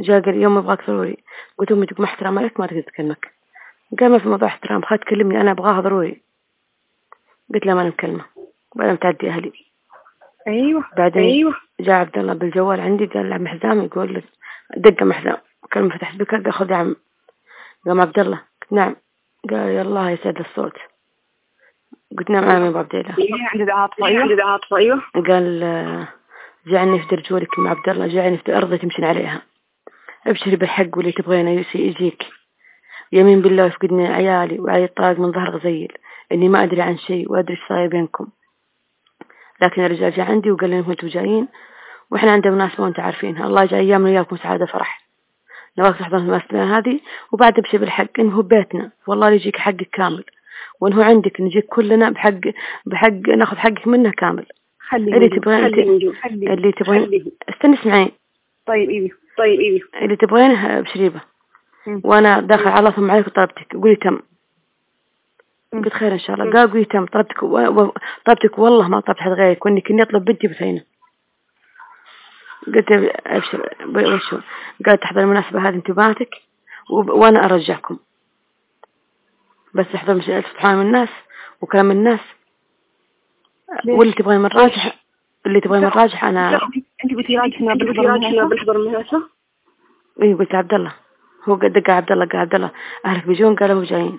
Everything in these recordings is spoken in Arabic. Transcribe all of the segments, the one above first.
جاء قال يوم ابغاك ضروري قلت امي تقول ما احترام عليك ما تقدر تكلمك قال ما في موضوع احترام خلاص تكلمني انا ابغاها ضروري قلت له ما انا مكلمه بعدين تعدي اهلي ايوه بعدين ايوه جاء عبد الله بالجوال عندي قال له محزام يقول لك دقه محزام كان فتح بك قال خذ يا عم قام عبد الله قلت نعم قال يلا يسعد الصوت قلت نعم امين ابو عبد الله عندي عاطفه ايوه عندي عاطفه ايوه قال جعلني في درجولك مع عبد الله جعلني في ارضي تمشين عليها ابشري بالحق واللي تبغينه يسي يجيك يمين بالله يفقدني عيالي وعيال طاق من ظهر غزيل اني ما ادري عن شيء وادري ايش صاير بينكم لكن الرجال جاء عندي وقال لي انكم انتم جايين واحنا عندنا ناس ما انتم عارفينها الله جاي ايامنا وياكم سعاده فرح نواك تحضر المسألة هذه وبعد ابشر بالحق انه هو بيتنا والله يجيك حقك كامل وانه عندك نجيك كلنا بحق بحق ناخذ حقك منه كامل خليه اللي تبغين اللي تبغين استني اسمعي طيب ايدي طيب ايدي اللي تبغينه بشريبه وانا داخل على فم عليك وطلبتك قولي تم قلت خير ان شاء الله قال قلتهم طلبتك و... طلبتك والله ما طلبت حد غيرك واني كني اطلب بنتي بثينه قلت ابشر وشو قالت احضر المناسبه هذه انتباهاتك و... وانا ارجعكم بس احضر مشاهد سبحان الناس وكلام الناس واللي تبغين من راجح اللي تبغين من راجح انا انت قلتي راجحنا بالحضر المناسبه اي قلت عبد الله هو دق عبد الله قال عبد الله اهلك بيجون قالوا جايين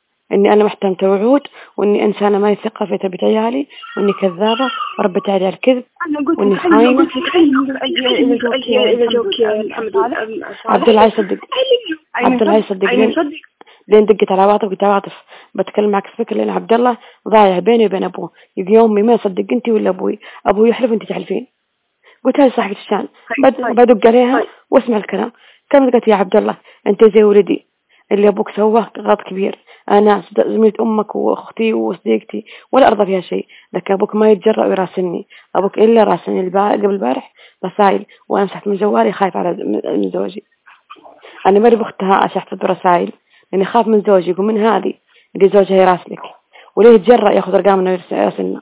إني أنا محتمتة وعود وإني إنسانة ما يثق في تبت عيالي وإني كذابة وربت على الكذب وإني خاينة عبد العزيز صدق عبد العزيز صدق لين دقت على عواطف قلت عواطف بتكلم مع كسبك لين عبد الله ضايع بيني وبين ابوه يومي ما يصدق انت ولا ابوي ابوي يحلف انت تحلفين قلت لها صاحبة الشان بدق عليها واسمع الكلام كمل قالت يا عبد الله انت زي ولدي اللي ابوك سواه غلط كبير انا زميلة امك واختي وصديقتي ولا ارضى فيها شيء لكن ابوك ما يتجرأ ويراسلني ابوك الا راسلني قبل البارح رسائل وانا مسحت من جوالي خايف على من زوجي انا ما بختها اشحت رسائل يعني خاف من زوجي يقول من هذه اللي زوجها يراسلك وليه يتجرأ ياخذ ارقام انه يراسلنا